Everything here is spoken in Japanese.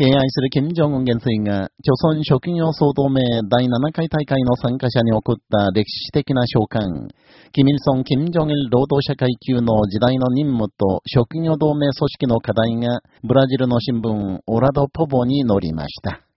敬愛する金正恩元帥が、朝鮮職業総同盟第7回大会の参加者に送った歴史的な召喚、キミルソン・キム・ジ労働者階級の時代の任務と職業同盟組織の課題が、ブラジルの新聞、オラド・ポボに載りました。